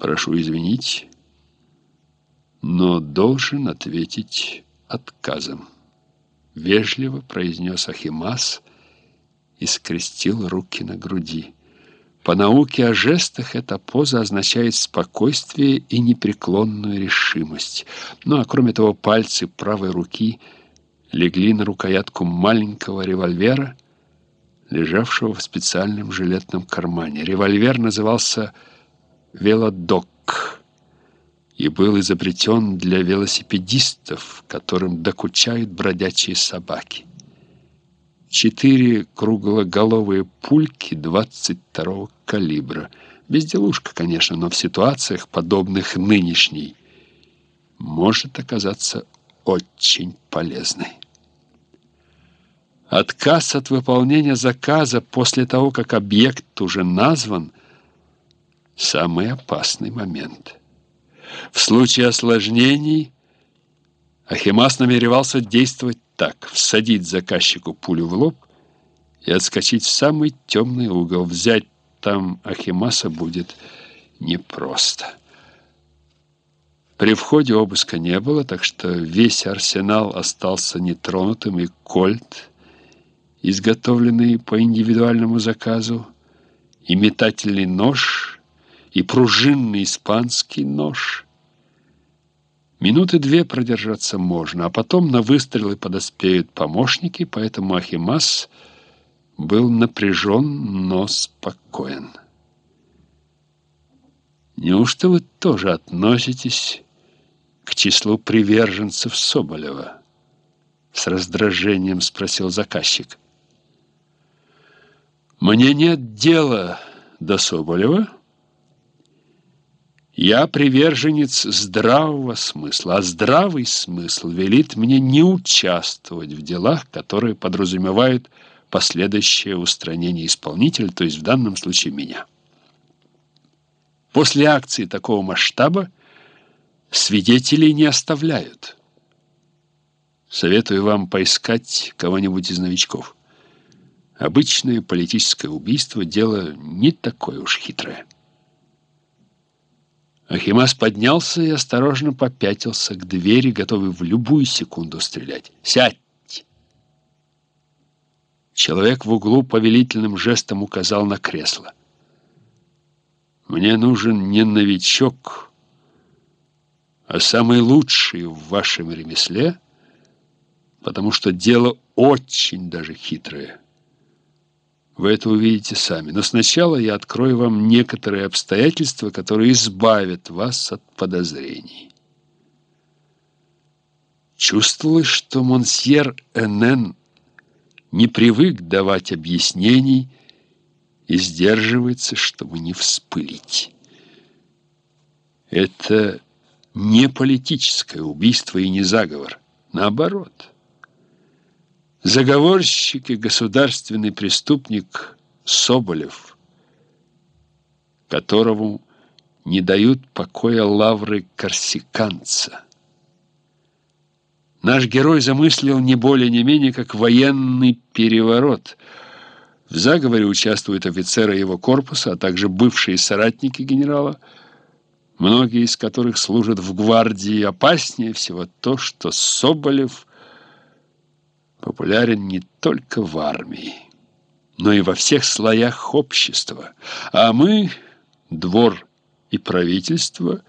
Прошу извинить, но должен ответить отказом. Вежливо произнес Ахимас и скрестил руки на груди. По науке о жестах эта поза означает спокойствие и непреклонную решимость. Ну а кроме того, пальцы правой руки легли на рукоятку маленького револьвера, лежавшего в специальном жилетном кармане. Револьвер назывался «Велодок» и был изобретен для велосипедистов, которым докучают бродячие собаки четыре круглоголовые пульки 22-го калибра. Безделушка, конечно, но в ситуациях, подобных нынешней, может оказаться очень полезной. Отказ от выполнения заказа после того, как объект уже назван, самый опасный момент. В случае осложнений Ахимас намеревался действовать так, всадить заказчику пулю в лоб и отскочить в самый темный угол. Взять там Ахимаса будет непросто. При входе обыска не было, так что весь арсенал остался нетронутым, и кольт, изготовленный по индивидуальному заказу, и метательный нож, и пружинный испанский нож — Минуты две продержаться можно, а потом на выстрелы подоспеют помощники, поэтому Ахимас был напряжен, но спокоен. «Неужто вы тоже относитесь к числу приверженцев Соболева?» С раздражением спросил заказчик. «Мне нет дела до Соболева». Я приверженец здравого смысла, а здравый смысл велит мне не участвовать в делах, которые подразумевают последующее устранение исполнителя, то есть в данном случае меня. После акции такого масштаба свидетелей не оставляют. Советую вам поискать кого-нибудь из новичков. Обычное политическое убийство – дело не такое уж хитрое. Ахимас поднялся и осторожно попятился к двери, готовый в любую секунду стрелять. «Сядьте!» Человек в углу повелительным жестом указал на кресло. «Мне нужен не новичок, а самый лучший в вашем ремесле, потому что дело очень даже хитрое». Вы это увидите сами. Но сначала я открою вам некоторые обстоятельства, которые избавят вас от подозрений. Чувствовалось, что монсьер Энен не привык давать объяснений и сдерживается, чтобы не вспылить. Это не политическое убийство и не заговор. Наоборот – Заговорщик и государственный преступник Соболев, которому не дают покоя лавры корсиканца. Наш герой замыслил не более не менее как военный переворот. В заговоре участвуют офицеры его корпуса, а также бывшие соратники генерала, многие из которых служат в гвардии. Опаснее всего то, что Соболев – популярен не только в армии, но и во всех слоях общества. А мы, двор и правительство,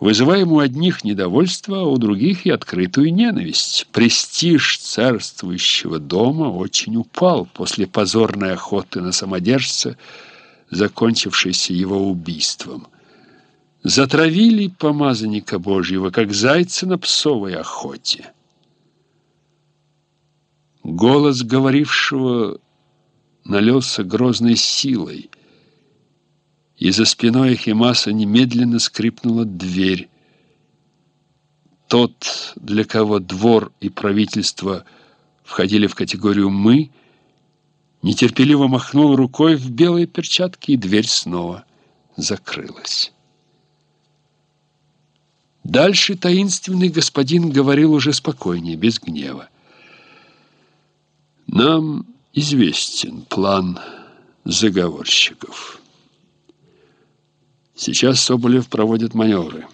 вызываем у одних недовольство, а у других и открытую ненависть. Престиж царствующего дома очень упал после позорной охоты на самодержца, закончившейся его убийством. Затравили помазанника Божьего, как зайца на псовой охоте. Голос говорившего налился грозной силой, и за спиной Ахимаса немедленно скрипнула дверь. Тот, для кого двор и правительство входили в категорию «мы», нетерпеливо махнул рукой в белые перчатки, и дверь снова закрылась. Дальше таинственный господин говорил уже спокойнее, без гнева. Нам известен план заговорщиков. Сейчас Соболев проводит маневры.